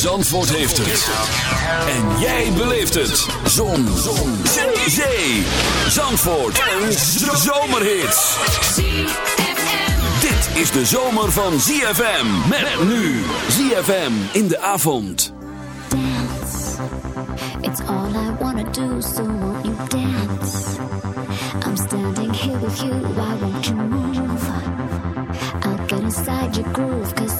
Zandvoort heeft het. En jij beleeft het. Zon. Zon. Zee. Zandvoort. Een zomerhit. Dit is de zomer van ZFM. Met nu. ZFM in de avond. dance. It's all I wanna do, so won't you dance? I'm standing here with you, why won't you move? I'll get inside your groove, cause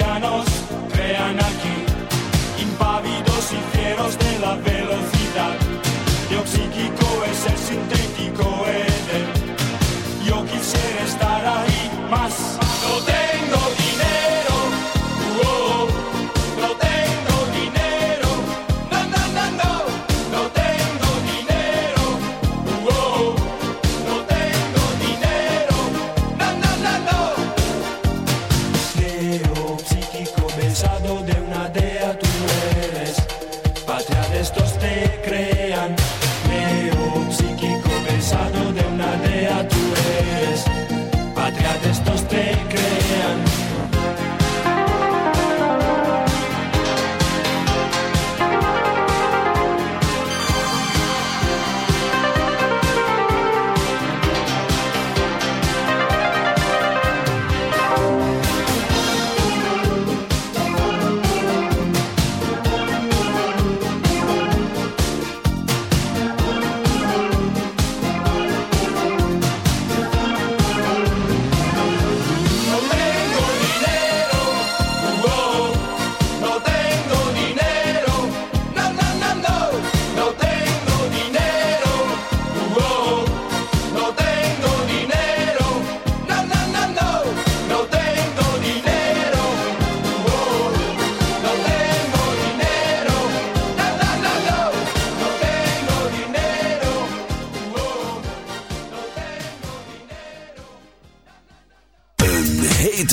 troyanos crean aquí, impávidos y fieros de la velocidad. Lo psíquico es el sintético, eh.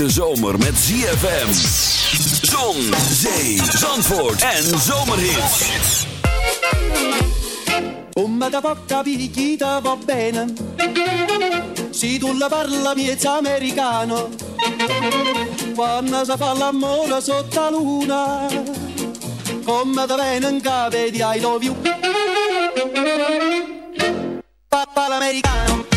zomer met ZFM. Zon, zee, zandvoort en zomerhit. Come da poca picchita va bene. Si tu la parla miezza americano. Quando si fa l'amore sotto luna. Come da bene in di I love you. Papa l'americano.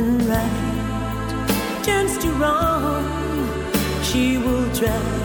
when right turns to wrong, she will try.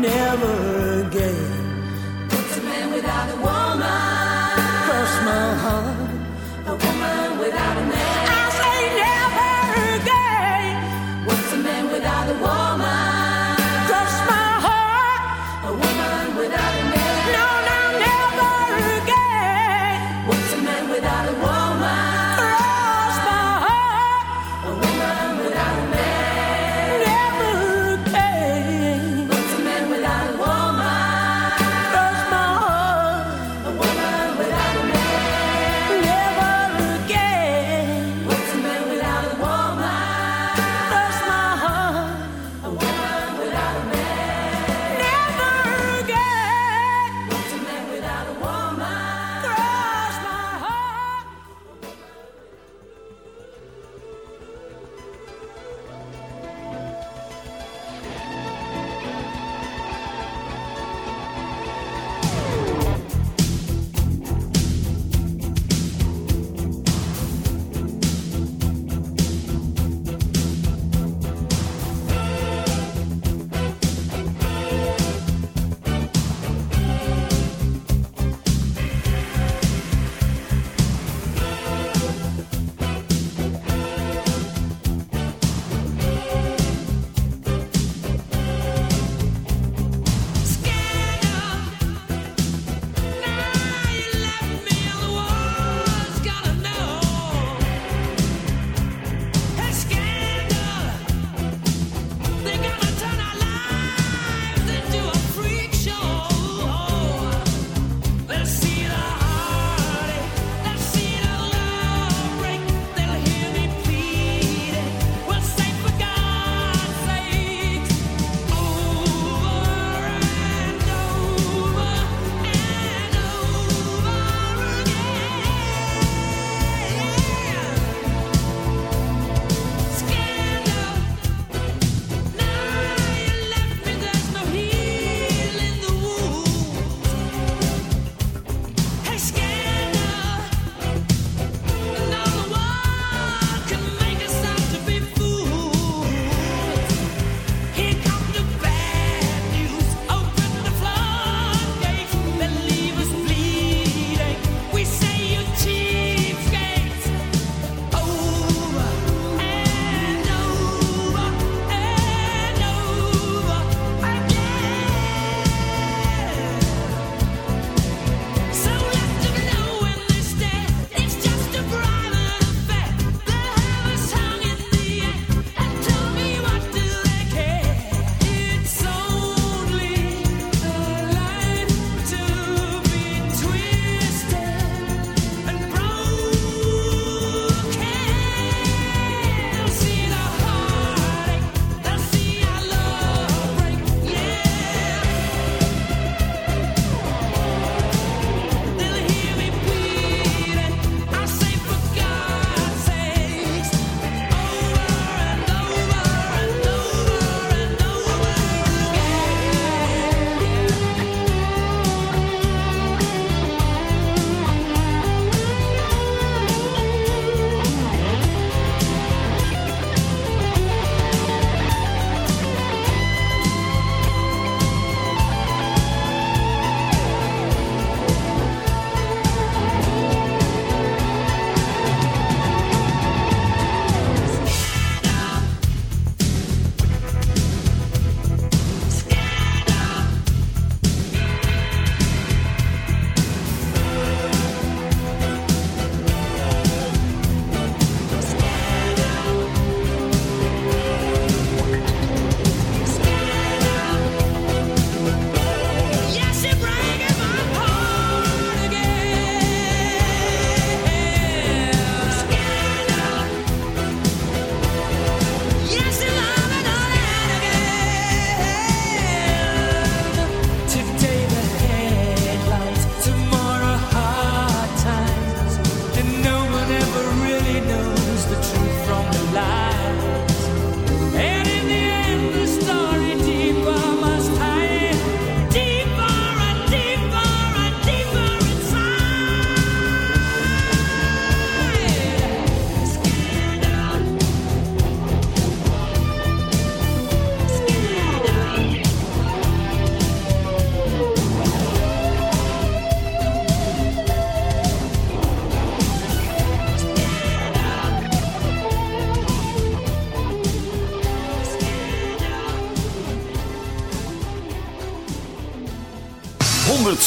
never again. What's a man without a woman? Cross my heart. A woman without a man.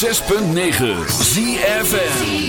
106.9 ZFM.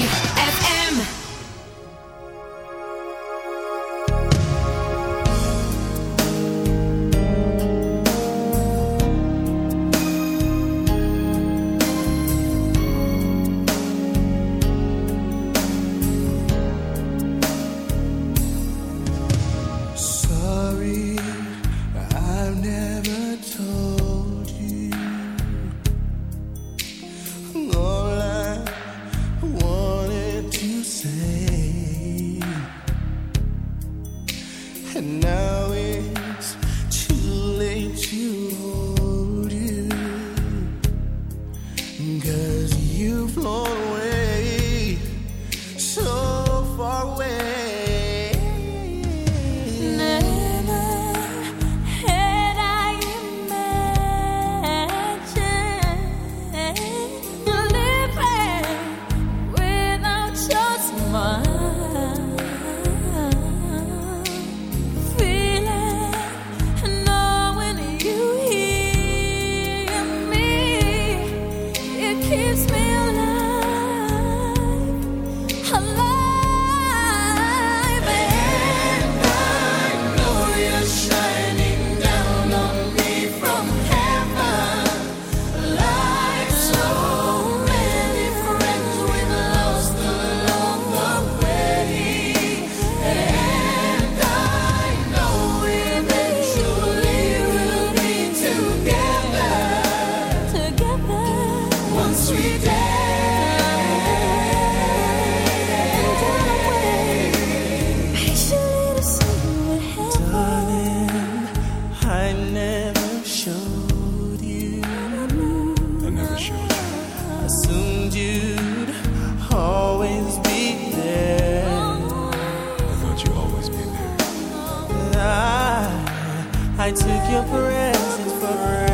presence forever.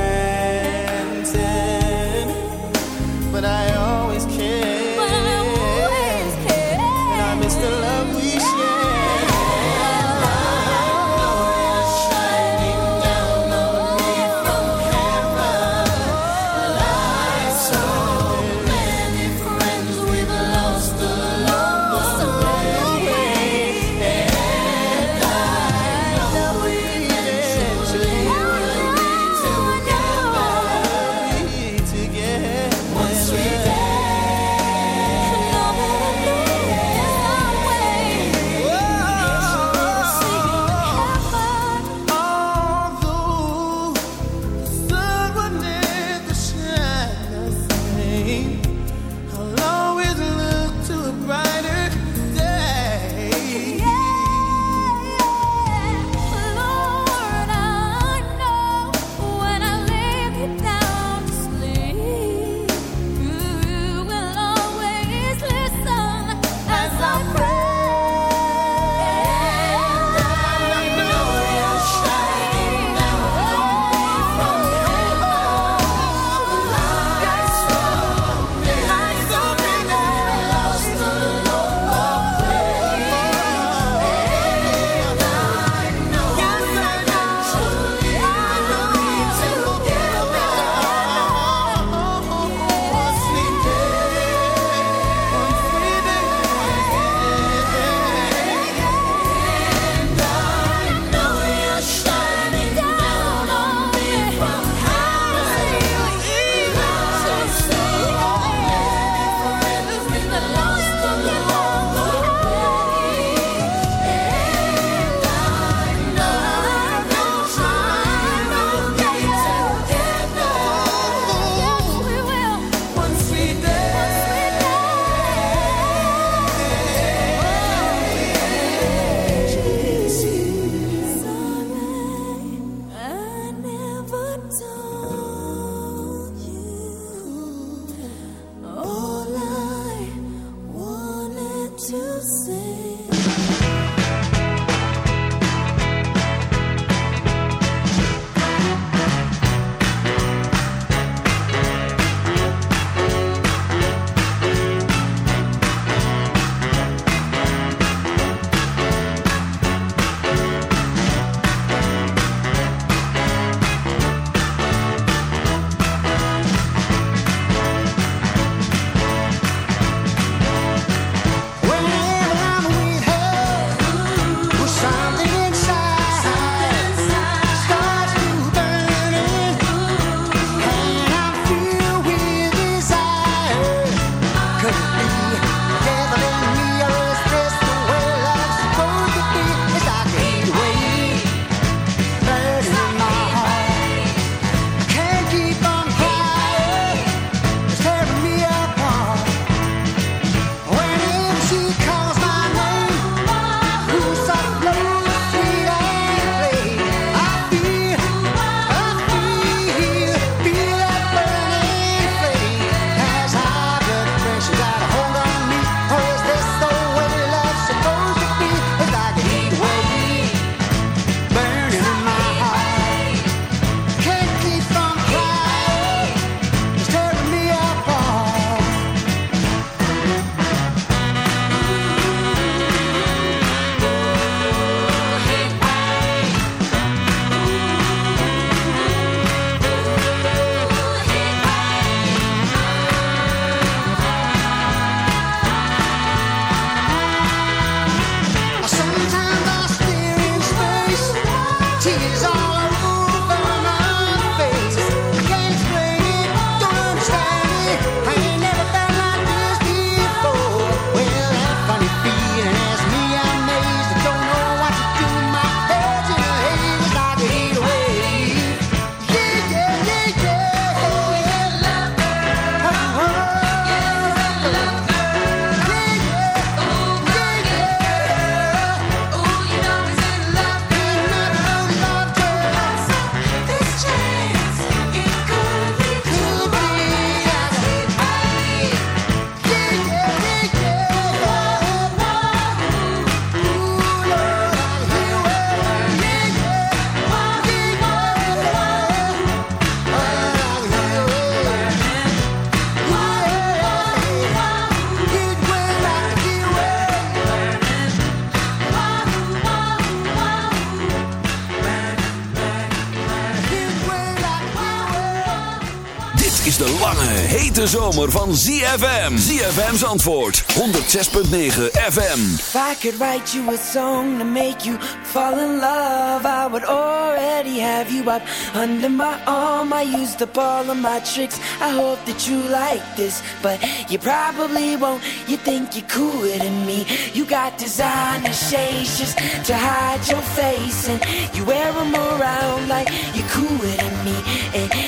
Zomer van ZFM. ZFM's antwoord, 106.9 FM. If I could write you a song to make you fall in love, I would already have you up under my arm. I used up all of my tricks. I hope that you like this, but you probably won't. You think you're cooler than me. You got designer shades just to hide your face, and you wear them around like you're cooler than me. And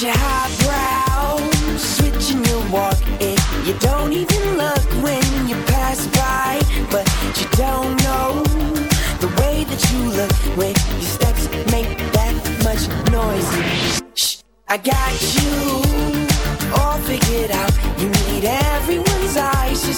your switching your walk, you don't even look when you pass by, but you don't know the way that you look when your steps make that much noise. Shh, I got you all figured out. You need everyone's eyes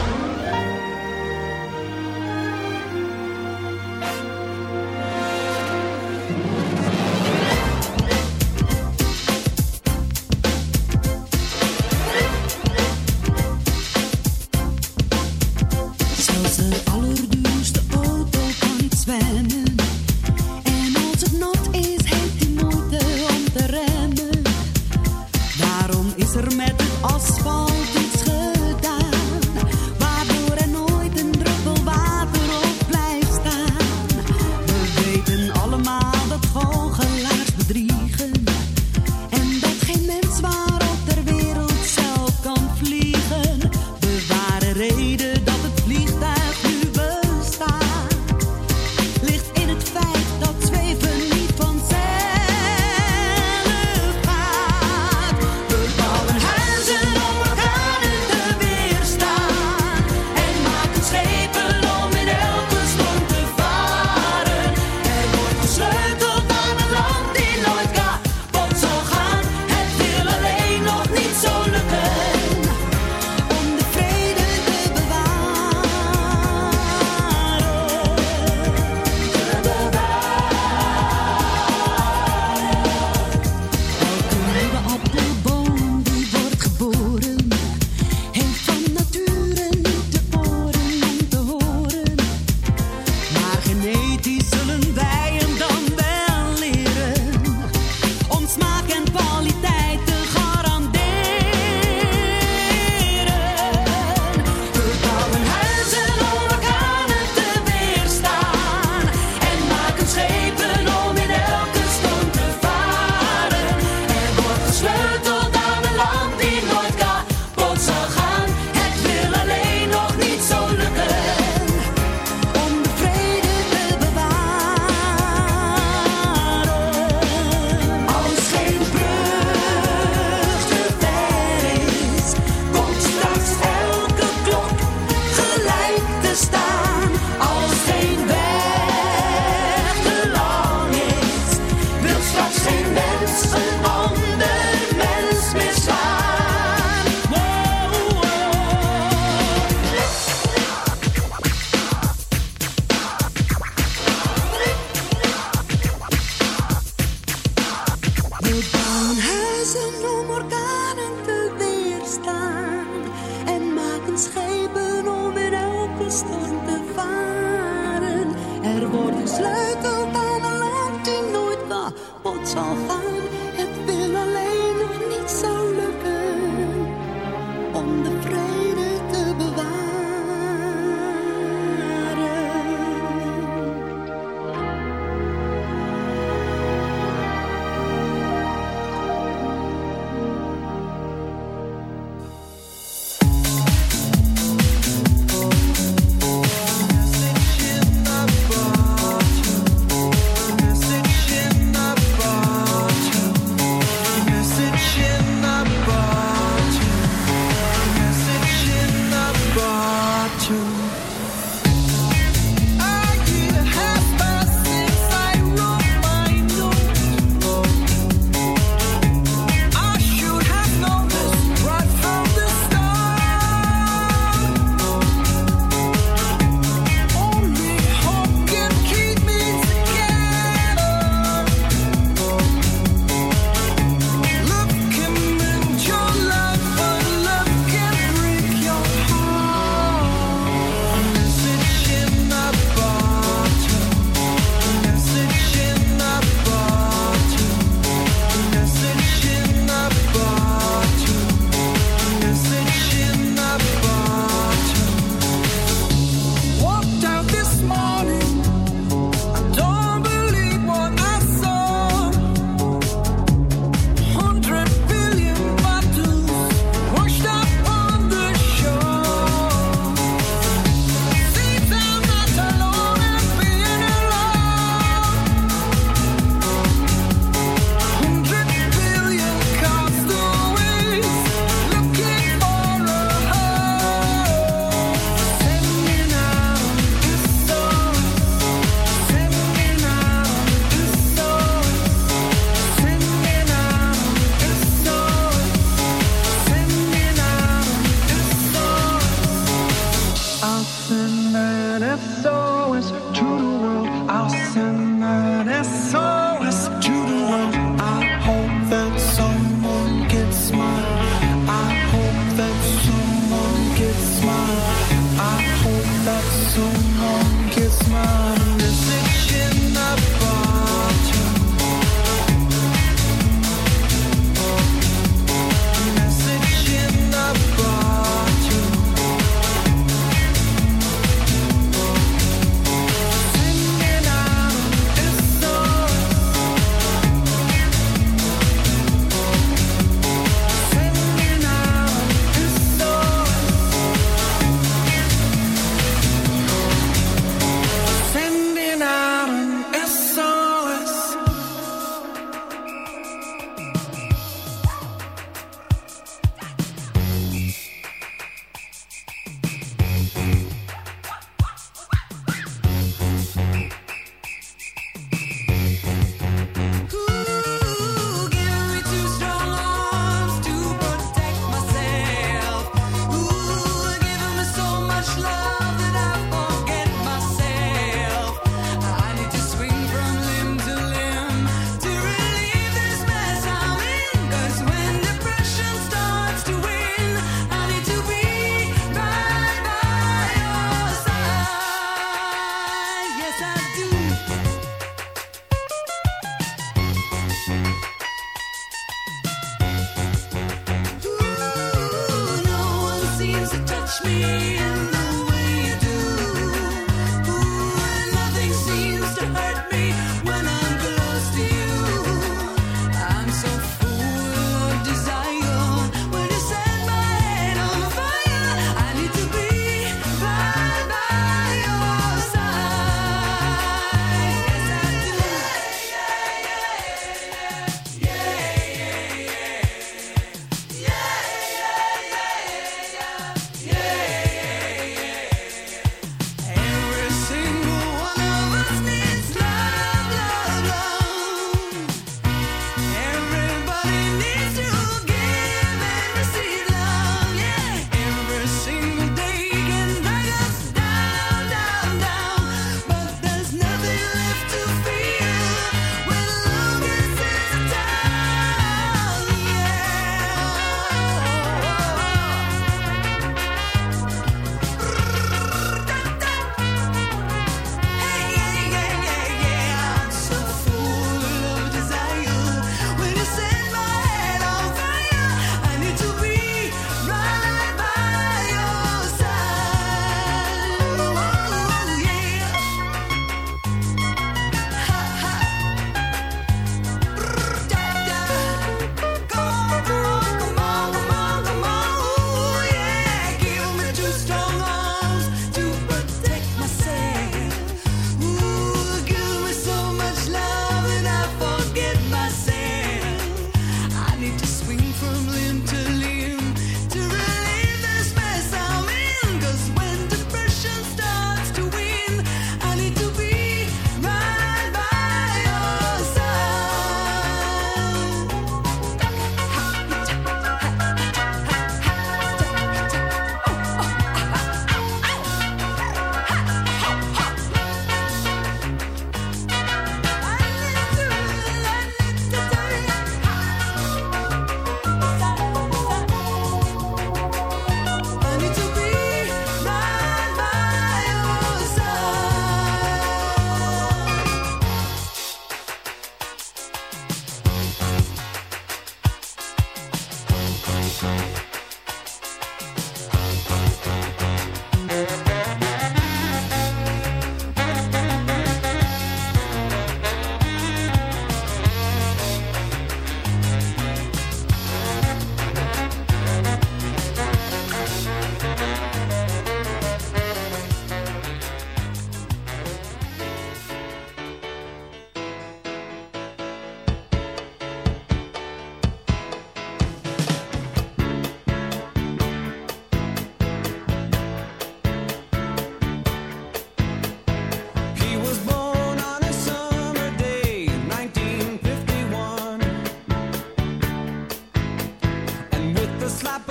the slap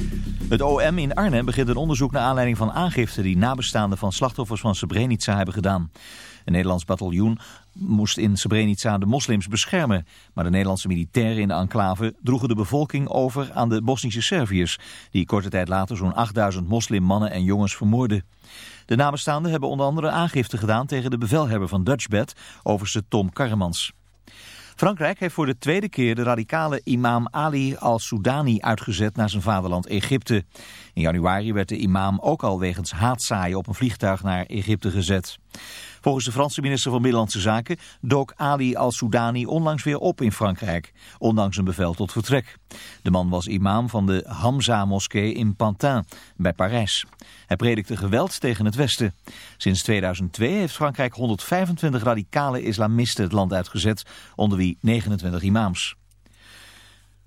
Het OM in Arnhem begint een onderzoek naar aanleiding van aangifte die nabestaanden van slachtoffers van Srebrenica hebben gedaan. Een Nederlands bataljoen moest in Srebrenica de moslims beschermen, maar de Nederlandse militairen in de enclave droegen de bevolking over aan de Bosnische Serviërs, die korte tijd later zo'n 8000 moslimmannen en jongens vermoorden. De nabestaanden hebben onder andere aangifte gedaan tegen de bevelhebber van Dutchbed, overste Tom Karremans. Frankrijk heeft voor de tweede keer de radicale imam Ali al-Soudani uitgezet naar zijn vaderland Egypte. In januari werd de imam ook al wegens haatzaaien op een vliegtuig naar Egypte gezet. Volgens de Franse minister van Binnenlandse Zaken dook Ali al-Soudani onlangs weer op in Frankrijk, ondanks een bevel tot vertrek. De man was imam van de Hamza-moskee in Pantin bij Parijs. Hij predikte geweld tegen het Westen. Sinds 2002 heeft Frankrijk 125 radicale islamisten het land uitgezet, onder wie 29 imams.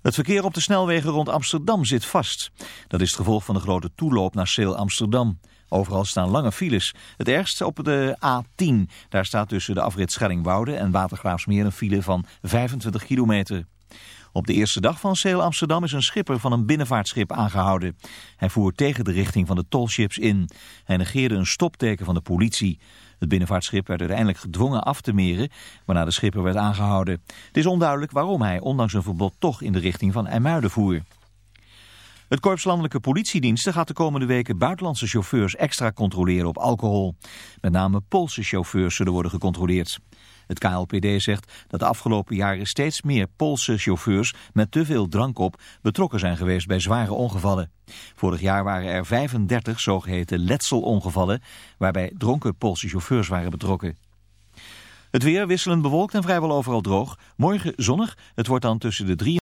Het verkeer op de snelwegen rond Amsterdam zit vast. Dat is het gevolg van de grote toeloop naar Seel Amsterdam. Overal staan lange files. Het ergst op de A10. Daar staat tussen de afrit Schellingwoude en Watergraafsmeer een file van 25 kilometer. Op de eerste dag van Seel Amsterdam is een schipper van een binnenvaartschip aangehouden. Hij voer tegen de richting van de tolships in. Hij negeerde een stopteken van de politie. Het binnenvaartschip werd uiteindelijk gedwongen af te meren, waarna de schipper werd aangehouden. Het is onduidelijk waarom hij, ondanks een verbod, toch in de richting van IJmuiden voer. Het Korps Landelijke Politiediensten gaat de komende weken buitenlandse chauffeurs extra controleren op alcohol. Met name Poolse chauffeurs zullen worden gecontroleerd. Het KLPD zegt dat de afgelopen jaren steeds meer Poolse chauffeurs met te veel drank op betrokken zijn geweest bij zware ongevallen. Vorig jaar waren er 35 zogeheten letselongevallen waarbij dronken Poolse chauffeurs waren betrokken. Het weer wisselend bewolkt en vrijwel overal droog. Morgen zonnig. Het wordt dan tussen de 3